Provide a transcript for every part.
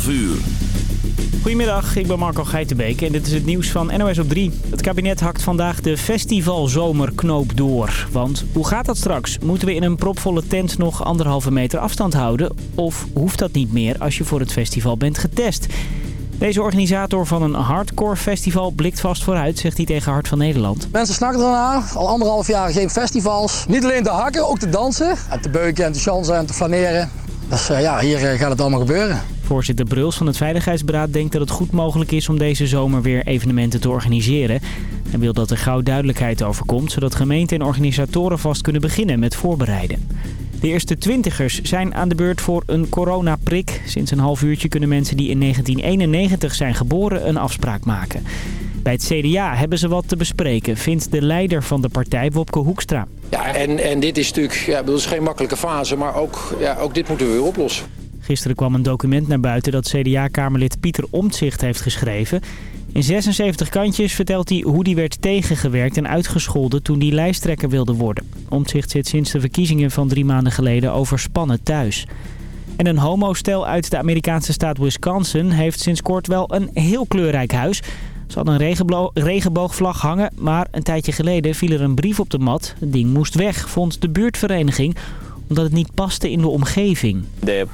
12 uur. Goedemiddag, ik ben Marco Geitenbeek en dit is het nieuws van NOS op 3. Het kabinet hakt vandaag de festivalzomerknoop door. Want hoe gaat dat straks? Moeten we in een propvolle tent nog anderhalve meter afstand houden? Of hoeft dat niet meer als je voor het festival bent getest? Deze organisator van een hardcore festival blikt vast vooruit, zegt hij tegen Hart van Nederland. Mensen snakken ernaar. Al anderhalf jaar geen festivals. Niet alleen te hakken, ook te dansen. En te beuken en te chansen en te flaneren. Dus uh, ja, hier uh, gaat het allemaal gebeuren. Voorzitter Bruls van het Veiligheidsberaad denkt dat het goed mogelijk is om deze zomer weer evenementen te organiseren. Hij wil dat er gauw duidelijkheid over komt, zodat gemeenten en organisatoren vast kunnen beginnen met voorbereiden. De eerste twintigers zijn aan de beurt voor een coronaprik. Sinds een half uurtje kunnen mensen die in 1991 zijn geboren een afspraak maken. Bij het CDA hebben ze wat te bespreken, vindt de leider van de partij Wopke Hoekstra. Ja, en, en dit is natuurlijk ja, dat is geen makkelijke fase, maar ook, ja, ook dit moeten we weer oplossen. Gisteren kwam een document naar buiten dat CDA-kamerlid Pieter Omtzigt heeft geschreven. In 76 kantjes vertelt hij hoe die werd tegengewerkt en uitgescholden toen hij lijsttrekker wilde worden. Omtzigt zit sinds de verkiezingen van drie maanden geleden overspannen thuis. En een homostel uit de Amerikaanse staat Wisconsin heeft sinds kort wel een heel kleurrijk huis. Ze hadden een regenboogvlag hangen, maar een tijdje geleden viel er een brief op de mat. Het ding moest weg, vond de buurtvereniging, omdat het niet paste in de omgeving. De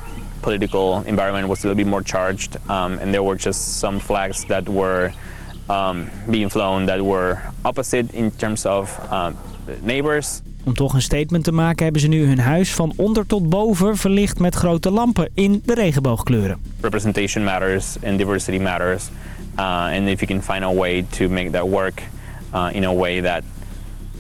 political environment was a little bit more charged um, and there were just some flags that were um, being flown that were opposite in terms of um, neighbors. Om toch een statement te maken hebben ze nu hun huis van onder tot boven verlicht met grote lampen in de regenboogkleuren. Representation matters and diversity matters. Uh, and if you can find a way to make that work uh, in a way that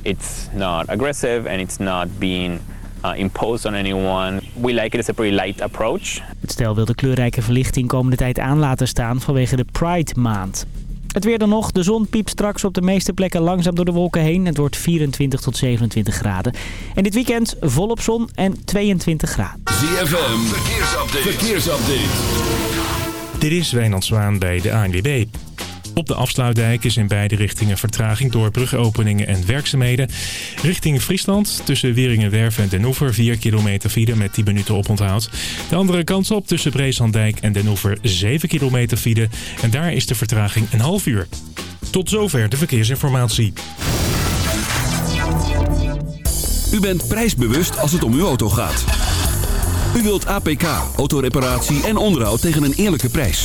it's not aggressive and it's not being uh, imposed on anyone. We like it as a pretty light approach. Het stel wil de kleurrijke verlichting komende tijd aan laten staan vanwege de Pride maand. Het weer dan nog. De zon piept straks op de meeste plekken langzaam door de wolken heen. Het wordt 24 tot 27 graden. En dit weekend volop zon en 22 graden. ZFM, verkeersupdate. verkeersupdate. Dit is Wijnand Zwaan bij de ANWB. Op de afsluitdijk is in beide richtingen vertraging door brugopeningen en werkzaamheden. Richting Friesland tussen Wieringenwerf en Den Oever 4 kilometer file met 10 minuten oponthoud. De andere kant op tussen Breeslanddijk en Den Oever 7 kilometer file. En daar is de vertraging een half uur. Tot zover de verkeersinformatie. U bent prijsbewust als het om uw auto gaat. U wilt APK, autoreparatie en onderhoud tegen een eerlijke prijs.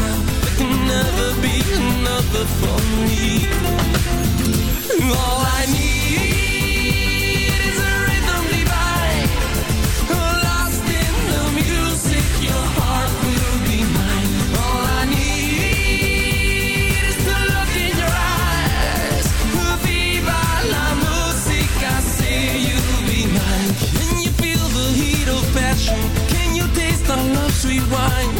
now can never be another for me. All I need is a rhythm divine. Lost in the music, your heart will be mine. All I need is the look in your eyes. Viva la musica, say you'll be mine. Can you feel the heat of passion? Can you taste our love, sweet wine?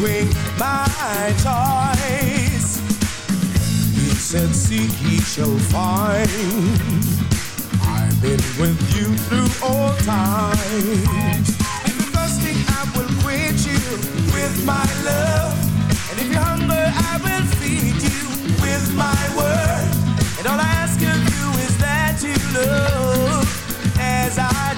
away my toys. He said, seek, he shall find. I've been with you through all times. If you're thirsty, I will quit you with my love. And if you're hungry, I will feed you with my word. And all I ask of you is that you love as I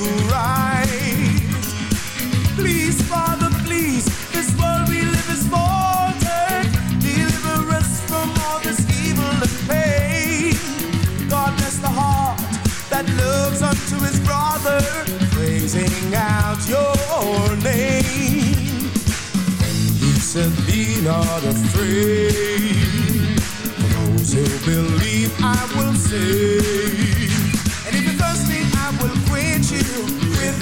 to. Please, Father, please, this world we live is faulted. Deliver us from all this evil and pain. God bless the heart that loves unto his brother, praising out your name. He said, be not afraid. Those who believe, I will save.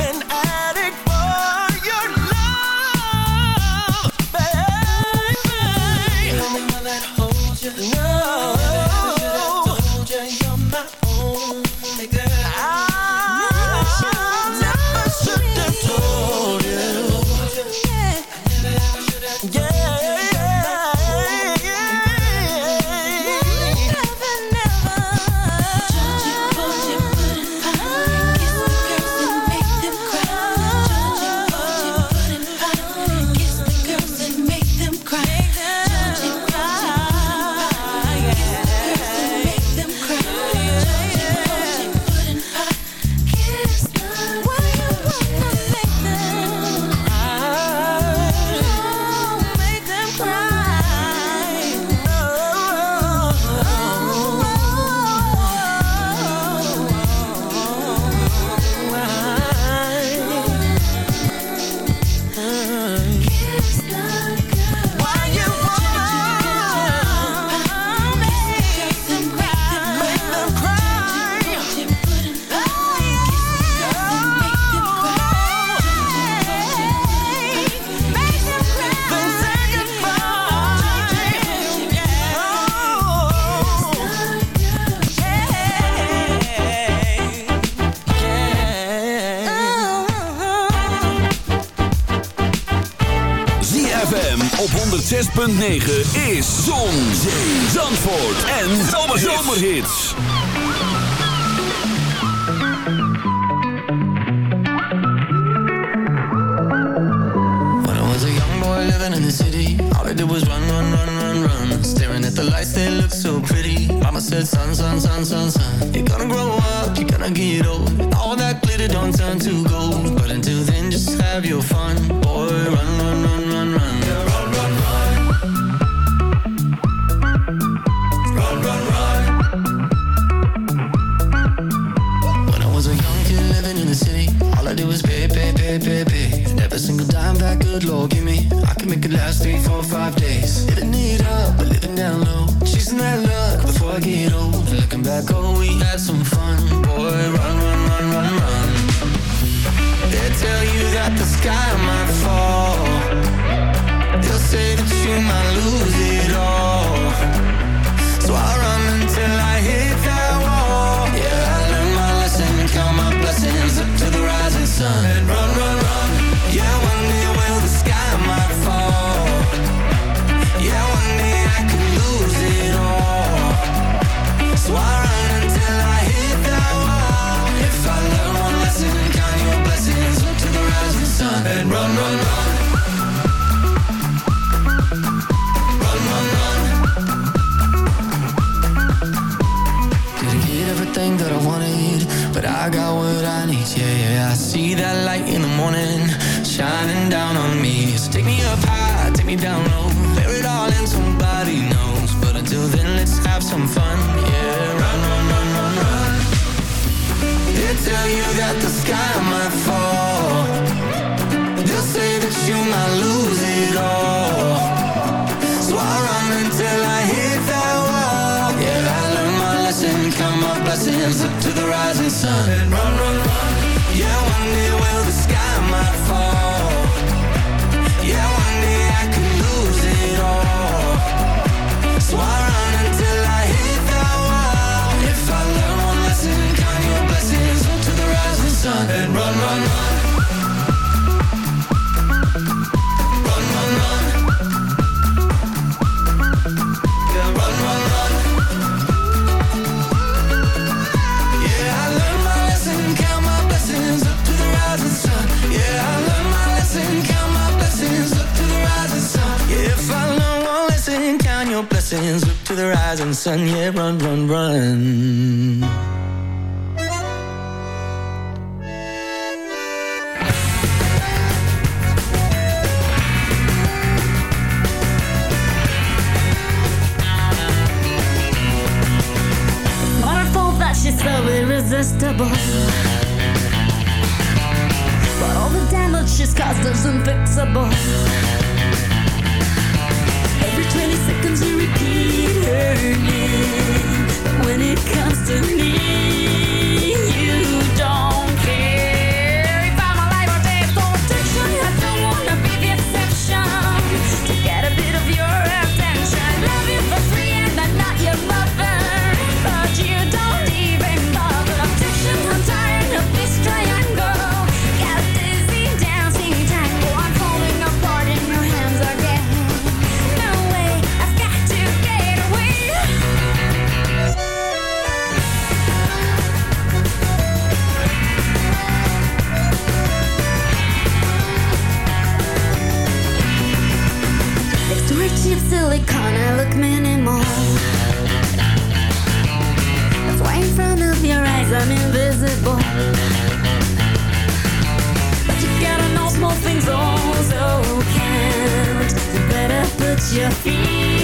I'm an addict zomerhits. When I was a young boy living in the city, all I did was run, run, run, run, run. Staring at the lights, they look so pretty. Mama said, son, son, son, son, son, you're gonna grow up, you're gonna get old. sun, yeah, run, run, run. your feet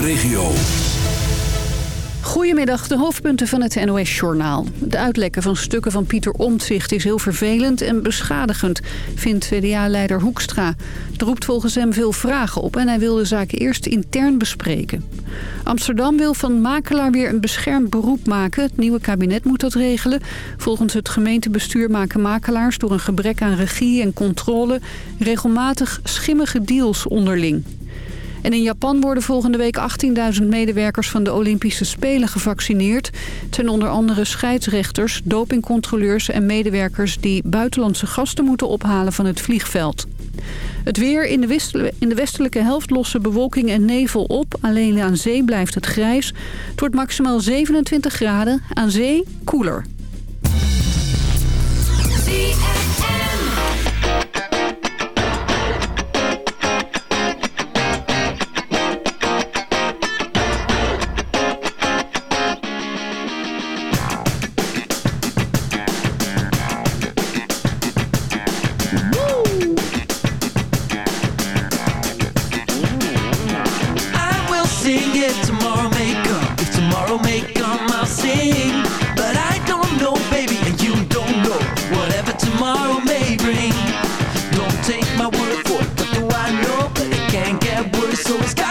regio. Goedemiddag, de hoofdpunten van het NOS-journaal. De uitlekken van stukken van Pieter Omtzigt is heel vervelend en beschadigend, vindt CDA-leider Hoekstra. Er roept volgens hem veel vragen op en hij wil de zaak eerst intern bespreken. Amsterdam wil van makelaar weer een beschermd beroep maken. Het nieuwe kabinet moet dat regelen. Volgens het gemeentebestuur maken makelaars door een gebrek aan regie en controle... regelmatig schimmige deals onderling. En in Japan worden volgende week 18.000 medewerkers van de Olympische Spelen gevaccineerd. ten onder andere scheidsrechters, dopingcontroleurs en medewerkers die buitenlandse gasten moeten ophalen van het vliegveld. Het weer in de, westelijke helft lossen bewolking en nevel op. Alleen aan zee blijft het grijs. Het wordt maximaal 27 graden. Aan zee koeler. So it's gotta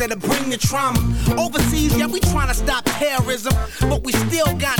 that'll bring the trauma. Overseas, yeah, we trying to stop terrorism. But we still got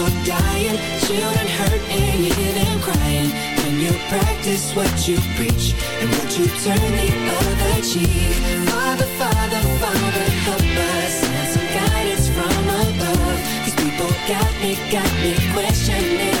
dying, children hurt and you hear them crying. When you practice what you preach and what you turn the other cheek. Father, Father, Father, help us. Send some guidance from above. These people got me, got me questioning.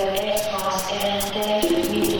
puede constantemente vivir.